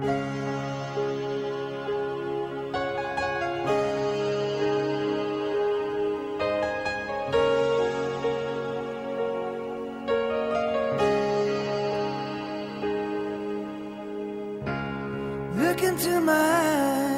Look into my eyes.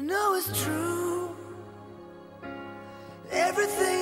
know it's true. Everything